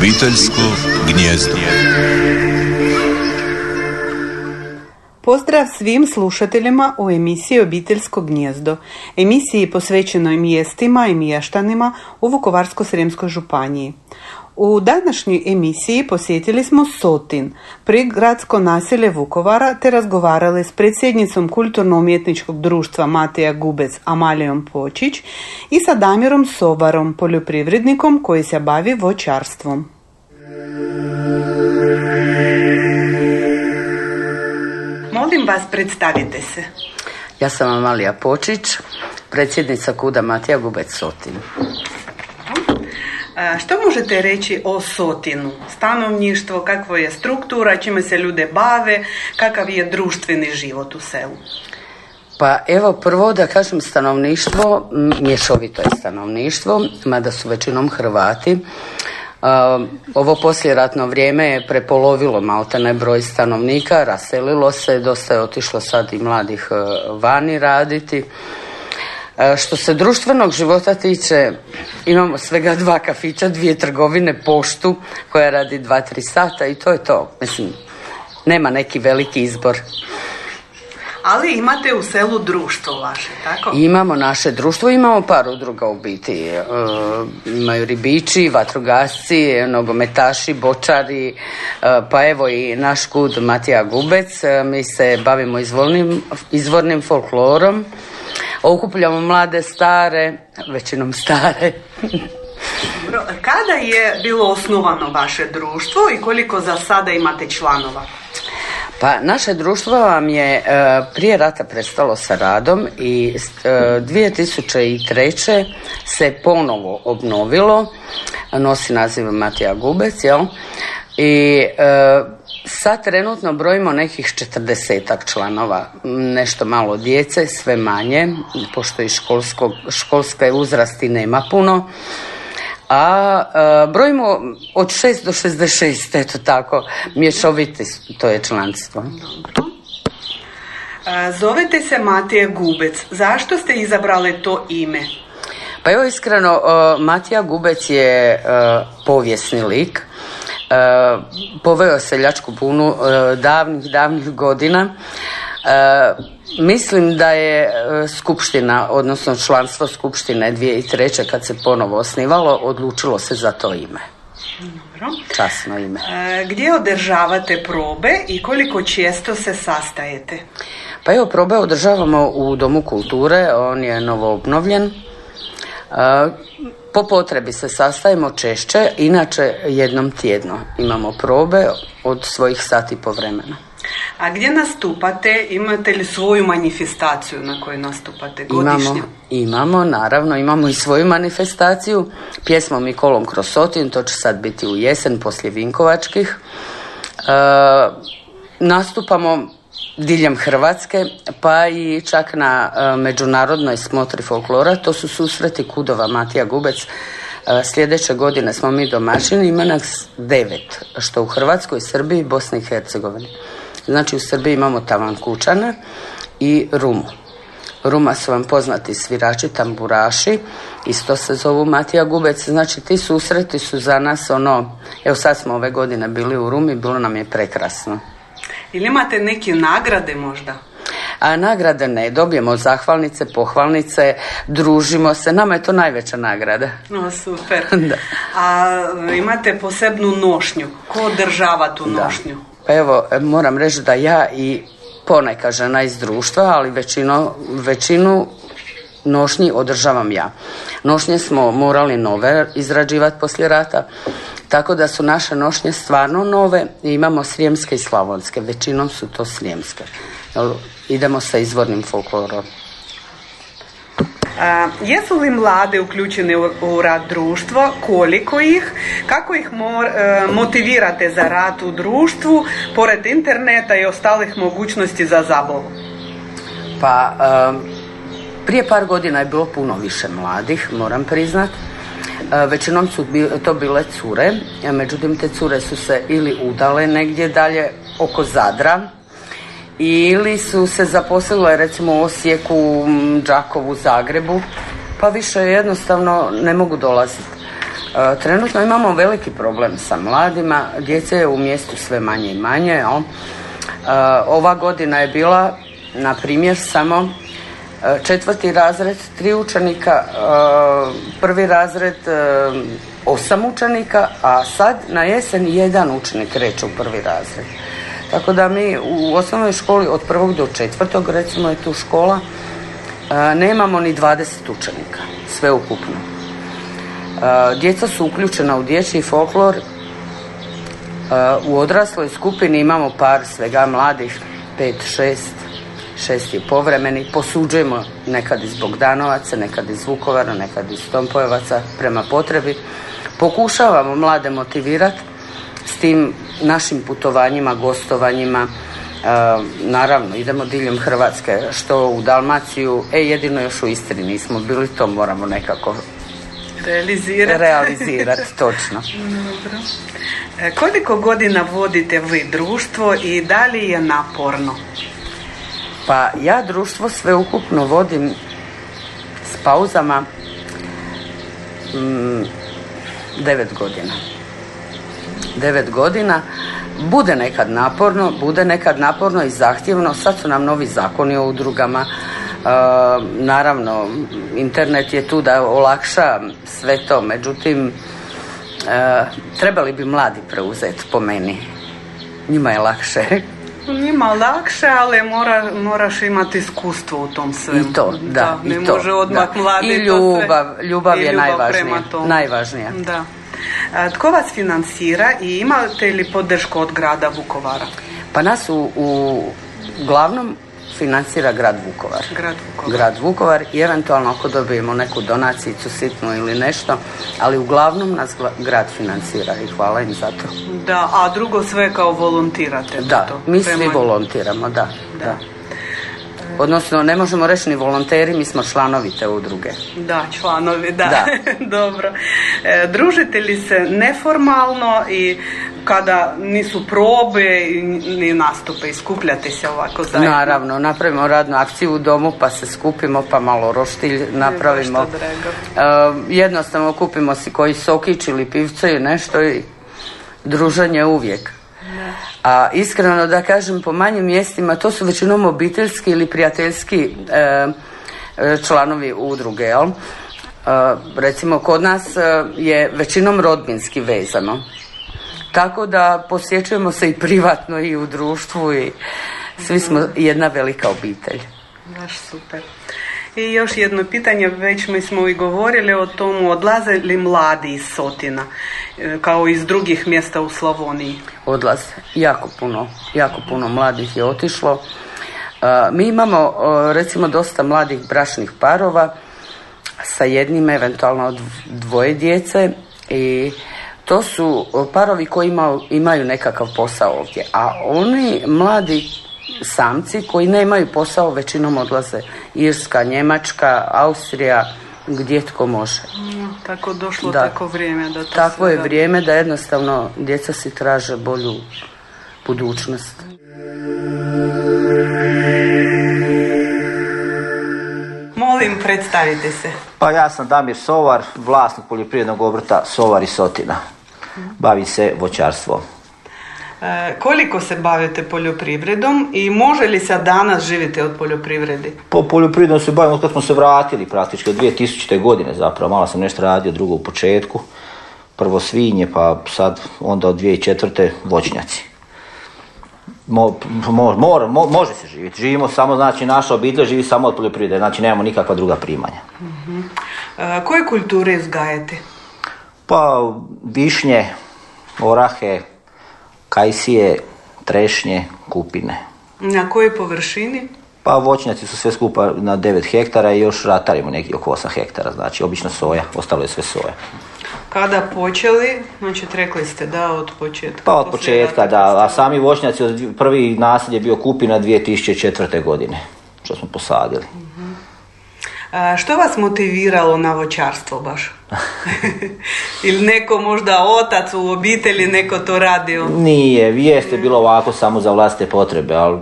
Obiteljsko gnjezdo. Pozdrav svim slušateljima u emisiji Obiteljsko gnjezdo, emisiji posvećenoj mjestima i mještanima u Vukovarsko-Srijemskoj županiji. U današnjoj emisiji posjetili smo Sotin, prigradsko naselje Vukovara, te razgovarali s predsjednicom Kulturno-umjetničkog društva Mateja Gubec Amalijom Počić i sa Damirom Sobarom, poljoprivrednikom koji se bavi voćarstvom. Molim vas, predstavite se. Ja sam Amalija Počić, predsjednica Kuda Matija Gubec Sotin. Što možete reći o Sotinu? Stanovništvo, kakva je struktura, čime se ljude bave, kakav je društveni život u selu? Pa evo prvo da kažem stanovništvo, mješovito je stanovništvo, mada su većinom Hrvati. Ovo posljeratno vrijeme je prepolovilo maltene broj stanovnika, raselilo se, dosta je otišlo sad i mladih e, vani raditi. E, što se društvenog života tiče, imamo svega dva kafića, dvije trgovine, poštu koja radi dva, tri sata i to je to. Mislim, nema neki veliki izbor. Ali imate u selu društvo vaše, tako? Imamo naše društvo, imamo par udruga u biti. E, imaju ribiči, vatrogasci, nogometaši, bočari, e, pa evo i naš kud Matija Gubec. mi se bavimo izvornim, izvornim folklorom okupljamo mlade, stare, većinom stare. Kada je bilo osnovano vaše društvo i koliko za sada imate članova? Pa naše društvo vam je e, prije rata prestalo sa radom i 2003. E, se ponovo obnovilo, nosi naziv Matija Gubec, jel? I e, Sad trenutno brojimo nekih četrdesetak članova, nešto malo djece, sve manje, pošto i školske uzrasti nema puno. A e, brojimo od 6 do 66, eto tako, mješoviti to je članstvo. E, zovete se Matija Gubec. Zašto ste izabrali to ime? Pa evo iskreno, e, Matija Gubec je povijesni lik E, poveo seljačku bunu e, davnih, davnih godina. E, mislim da je Skupština, odnosno članstvo Skupštine 2003. kad se ponovo osnivalo, odlučilo se za to ime. Dobro. Časno ime. gdje održavate probe i koliko često se sastajete? Pa evo, probe održavamo u Domu kulture, on je novo obnovljen. Po potrebi se sastajemo češće, inače jednom tjedno imamo probe od svojih sati po vremena. A gdje nastupate? Imate li svoju manifestaciju na kojoj nastupate godišnje? Imamo, imamo, naravno, imamo i svoju manifestaciju. Pjesmom i kolom kroz Sotin, to će sad biti u jesen poslije Vinkovačkih. E, nastupamo diljem Hrvatske, pa i čak na e, međunarodnoj smotri folklora, to su susreti Kudova Matija Gubec. E, sljedeće godine smo mi domaćini, ima nas devet, što u Hrvatskoj, Srbiji, Bosni i Hercegovini. Znači u Srbiji imamo Tavan Kučana i Rumu. Ruma su vam poznati svirači, tamburaši, isto se zovu Matija Gubec, znači ti susreti su za nas ono, evo sad smo ove godine bili u Rumi, bilo nam je prekrasno. Ili imate neke nagrade možda? A nagrade ne, dobijemo zahvalnice, pohvalnice, družimo se, nama je to najveća nagrada. No, super. da. A imate posebnu nošnju, ko održava tu nošnju? Pa evo, moram reći da ja i poneka žena iz društva, ali većino, većinu nošnji održavam ja. Nošnje smo morali nove izrađivati poslije rata, tako da su naše nošnje stvarno nove i imamo srijemske i slavonske. Većinom su to srijemske. Idemo sa izvornim folklorom. A, jesu li mlade uključene u, rad društva? Koliko ih? Kako ih e, motivirate za rad u društvu pored interneta i ostalih mogućnosti za zabavu? Pa, prije par godina je bilo puno više mladih, moram priznat. E, većinom su to bile cure, e, međutim te cure su se ili udale negdje dalje oko Zadra, ili su se zaposlile recimo u Osijeku, Đakovu, Zagrebu, pa više jednostavno ne mogu dolaziti. Trenutno imamo veliki problem sa mladima, djece je u mjestu sve manje i manje. Ova godina je bila, na primjer, samo četvrti razred tri učenika, prvi razred osam učenika, a sad na jesen jedan učenik reče u prvi razred. Tako da mi u osnovnoj školi od prvog do četvrtog, recimo je tu škola, nemamo ni 20 učenika, sve ukupno. Djeca su uključena u dječji folklor, u odrasloj skupini imamo par svega mladih, pet, šest, šest je povremeni, posuđujemo nekad iz Bogdanovaca, nekad iz Vukovara, nekad iz Tompojevaca prema potrebi. Pokušavamo mlade motivirati s tim našim putovanjima, gostovanjima, e, naravno idemo diljem Hrvatske, što u Dalmaciju, e jedino još u Istri nismo bili, to moramo nekako realizirati. Realizirati, točno. Dobro. E, koliko godina vodite vi društvo i da li je naporno? Pa ja društvo sve ukupno vodim s pauzama mm, godina. Devet godina. Bude nekad naporno, bude nekad naporno i zahtjevno. Sad su nam novi zakoni o udrugama. E, naravno, internet je tu da olakša sve to. Međutim, e, trebali bi mladi preuzeti po meni. Njima je lakše. Njima lakše, ali mora, moraš imati iskustvo u tom svemu. I to, da. ne i to, može odmah mladi I ljubav, ljubav je ljubav najvažnija. najvažnija. Da. A, tko vas financira i imate li podršku od grada Vukovara? Pa nas u, u glavnom financira grad Vukovar. Grad Vukovar. Grad Vukovar i eventualno ako dobijemo neku donacicu sitnu ili nešto, ali uglavnom nas grad financira i hvala im za to. Da, a drugo sve kao volontirate. Da, to, mi svi volontiramo, da. da. Odnosno, ne možemo reći ni volonteri, mi smo članovi te udruge. Da, članovi, da. da. Dobro. E, družite li se neformalno i kada nisu probe ni nastupe i skupljate se ovako zajedno? Naravno, napravimo radnu akciju u domu pa se skupimo pa malo roštilj napravimo. E, jednostavno kupimo si koji sokić ili pivce i nešto i druženje uvijek. A iskreno da kažem po manjim mjestima to su većinom obiteljski ili prijateljski e, e, članovi udruge, jel? E, recimo kod nas je većinom rodbinski vezano. Tako da posjećujemo se i privatno i u društvu i svi smo jedna velika obitelj. Baš super. I još jedno pitanje, već mi smo i govorili o tomu, odlaze li mladi iz Sotina, e, kao iz drugih mjesta u Slavoniji? Odlaze, jako puno, jako puno mladih je otišlo. E, mi imamo recimo dosta mladih bračnih parova sa jednim, eventualno dvoje djece i to su parovi koji imaju, imaju nekakav posao ovdje, a oni mladi samci koji nemaju posao većinom odlaze Irska, Njemačka, Austrija, gdje tko može. Mm, tako došlo da, tako vrijeme da to Tako je vrijeme da jednostavno djeca si traže bolju budućnost. Molim, predstavite se. Pa ja sam Damir Sovar, vlasnik poljoprivrednog obrta Sovar i Sotina. Bavim se voćarstvom. E, koliko se bavite poljoprivredom i može li se danas živite od poljoprivredi? Po poljoprivredom se bavimo kad smo se vratili praktički od 2000. godine zapravo. Malo sam nešto radio, drugo u početku. Prvo svinje, pa sad onda od 2004. voćnjaci. Mo, mo, može se živjeti. Živimo samo, znači naša obitelj živi samo od poljoprivrede, znači nemamo nikakva druga primanja. uh koje kulture izgajate? Pa višnje, orahe, kajsije, trešnje, kupine. Na kojoj površini? Pa voćnjaci su sve skupa na 9 hektara i još ratarimo neki oko 8 hektara, znači obično soja, ostalo je sve soja. Kada počeli, znači rekli ste da od početka? Pa od početka, da, a sami voćnjaci, prvi nasilje je bio kupina 2004. godine, što smo posadili. Što vas motiviralo na voćarstvo baš? Ili neko možda otac u obitelji neko to radio? Nije, vijest je bilo ovako samo za vlastite potrebe, ali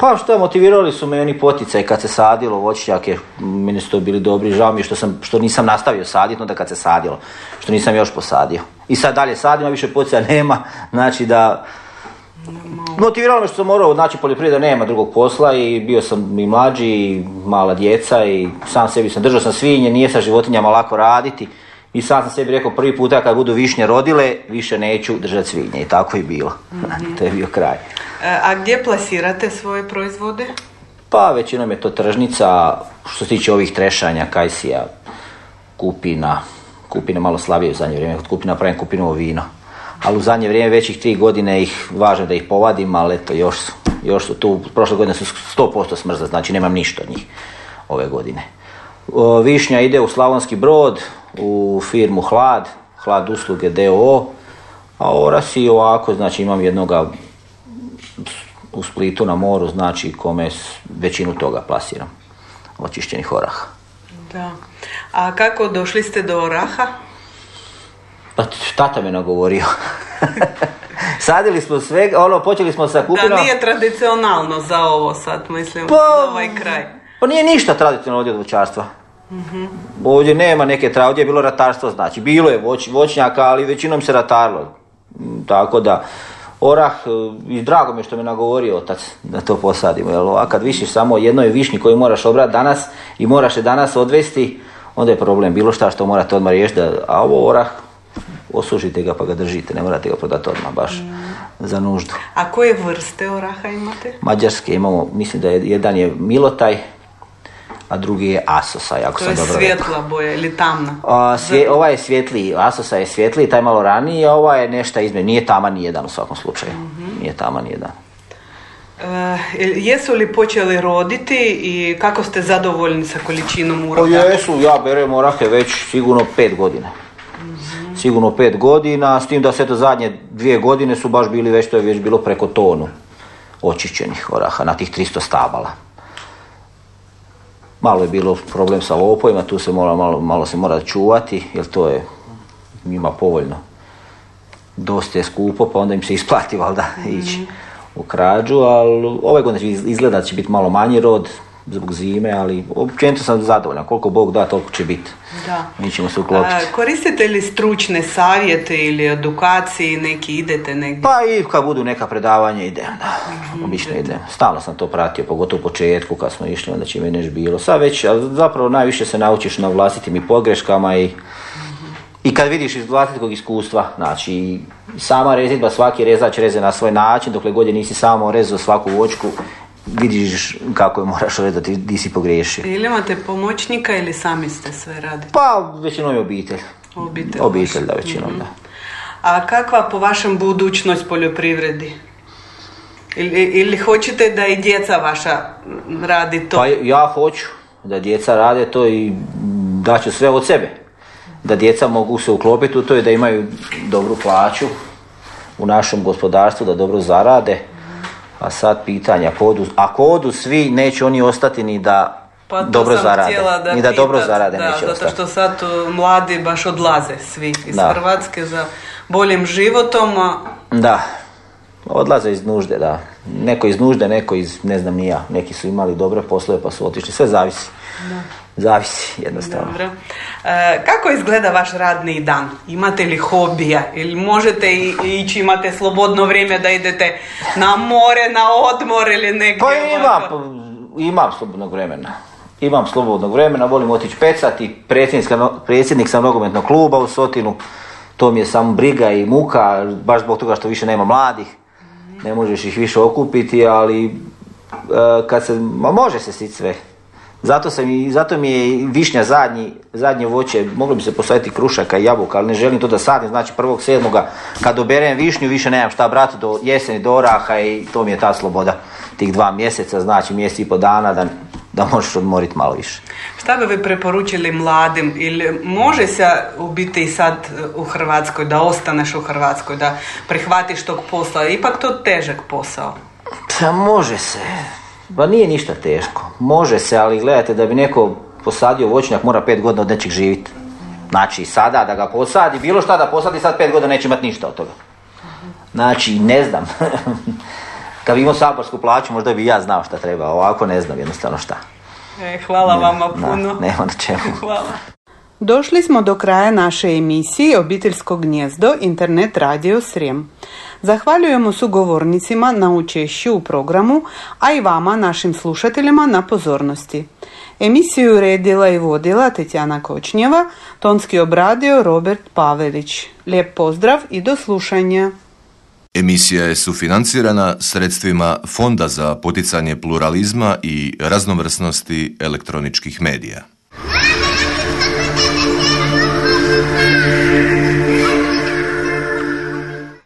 Pa što motivirali su me oni poticaj kad se sadilo voćnjake, meni su to bili dobri, žao mi je što, sam, što nisam nastavio saditi, onda kad se sadilo, što nisam još posadio. I sad dalje sadim, a više poticaja nema, znači da... Motiviralo me što sam morao, znači poljoprivreda nema drugog posla i bio sam i mlađi i mala djeca i sam sebi sam držao sam svinje, nije sa životinjama lako raditi. I sam sam sebi rekao prvi puta kad budu višnje rodile, više neću držati svinje i tako je bilo. to je bio kraj. E, A gdje plasirate svoje proizvode? Pa većinom je to tržnica, što se tiče ovih trešanja, kajsija, kupina, kupina malo slabije u zadnje vrijeme, kod kupina pravim kupinovo vino. Ali u zadnje vrijeme većih tri godine ih, važno da ih povadim, ali eto još su, još su tu, prošle godine su 100% smrza, znači nemam ništa od njih ove godine. O, Višnja ide u Slavonski brod, u firmu Hlad, Hlad usluge DOO, a orasi ovako, znači imam jednoga u Splitu na moru, znači kome većinu toga plasiram, očišćenih oraha. Da. A kako došli ste do oraha? Pa tata me nagovorio. Sadili smo sve, ono, počeli smo sa Da kupinom. nije tradicionalno za ovo sad, mislim, Pa- za ovaj kraj. Pa nije ništa tradicionalno ovdje od voćarstva. Ovdje nema neke tra, ovdje je bilo ratarstvo, znači bilo je voć, voćnjaka, ali većinom se ratarilo. Mm, Tako da, orah, e, i drago mi je što me nagovorio otac da to posadimo, jer a kad višiš samo jednoj višnji koju moraš obrati danas i moraš je danas odvesti, onda je problem bilo šta što morate odmah riješiti, da- a ovo orah, osušite ga pa ga držite, ne morate ga prodati odmah baš za nuždu. A koje vrste oraha imate? Mađarske imamo, mislim da je jedan je Milotaj, a drugi je Asosaj, ako To sam je dobro rekao. svjetla boja ili tamna? A, svje, ovaj je svjetliji, Asosa je svjetliji, taj malo raniji, a ovaj je nešto između. Nije tama ni jedan u svakom slučaju. Nije tama ni jedan. E, jesu li počeli roditi i kako ste zadovoljni sa količinom Pa uroda? jesu, ja berem orahe već sigurno pet godina. Sigurno pet godina, s tim da se to zadnje dvije godine su baš bili već, to je već bilo preko tonu očišćenih oraha na tih 300 stabala. Malo je bilo problem sa lopovima, tu se mora, malo, malo se mora čuvati, jer to je njima povoljno. Dosta je skupo, pa onda im se isplati valjda ići u krađu, ali ove godine izgleda da će biti malo manji rod zbog zime, ali općenito sam zadovoljan. Koliko Bog da, toliko će biti. Da. Mi ćemo se uklopiti. A, koristite li stručne savjete ili edukacije, neki idete negdje? Pa i kad budu neka predavanja idem, da, obično idem. Stalno sam to pratio, pogotovo u početku kad smo išli, onda će mi neš bilo. Sad već, ali zapravo najviše se naučiš na vlastitim i pogreškama i, i kad vidiš iz vlastitog iskustva, znači sama rezidba, svaki rezač reze na svoj način, dokle god je nisi samo rezao svaku voćku, vidiš kako je moraš rezati, di si pogriješio. Ili imate pomoćnika ili sami ste sve radite? Pa većinom je obitelj. Obitelj Obitelj, da, većinom, da. A kakva po vašem budućnost poljoprivredi? Ili, ili hoćete da i djeca vaša radi to? Pa ja hoću da djeca rade to i daću sve od sebe. Da djeca mogu se uklopiti u to i da imaju dobru plaću u našem gospodarstvu, da dobro zarade. A sad pitanja, ako odu, ako odu svi, neće oni ostati ni da Pa to dobro sam zarade. da ni da dobro pitat, zarade da, neće zato ostati. što sad mladi baš odlaze svi iz Da. Hrvatske za boljim životom, a Da, odlaze iz nužde, da. Neko iz nužde, neko iz, ne znam ni ja, neki su imali dobre poslove pa su otišli, sve zavisi. Zavisi, jednostavno. Dobro. E, kako izgleda vaš radni dan? Imate li hobija? Ili možete ići, imate slobodno vrijeme da idete na more, na odmor ili negdje? Pa imam, ovako? imam slobodnog vremena. Imam slobodnog vremena, volim otići pecati, predsjednik, predsjednik sam nogometnog kluba u Sotinu, to mi je samo briga i muka, baš zbog toga što više nema mladih, ne možeš ih više okupiti, ali e, kad se, ma može se sit sve. Zato, sam i, zato mi je višnja zadnji, zadnje voće, moglo bi se posaditi krušaka i jabuka, ali ne želim to da sadim, znači prvog sedmoga kad oberem višnju više nemam šta brati do jeseni, do oraha i to mi je ta sloboda tih dva mjeseca, znači mjesec i po dana da, da možeš odmoriti malo više. Šta bi vi preporučili mladim? Ili može se u biti i sad uh, u Hrvatskoj, da ostaneš u Hrvatskoj, da prihvatiš tog posla? Ipak to težak posao. Pa može se. Pa nije ništa teško. Može se, ali gledajte da bi neko posadio voćnjak mora pet godina od nečeg živjeti. Znači sada da ga posadi, bilo šta da posadi sad pet godina neće imati ništa od toga. Znači ne znam. Kad bi imao saborsku plaću, možda bi ja znao šta treba, ovako ne znam jednostavno šta. E, hvala vama puno. nema na čemu. Hvala. Došli smo do kraja naše emisije Obiteljsko gnjezdo Internet radio Srijem. Zahvaljujemo sugovornicima na učešću u programu, a i vama, našim slušateljima, na pozornosti. Emisiju uredila i vodila Tetjana Kočnjeva, tonski obradio Robert Pavelić. Lijep pozdrav i do slušanja. Emisija je sufinancirana sredstvima Fonda za poticanje pluralizma i raznovrsnosti elektroničkih medija. Música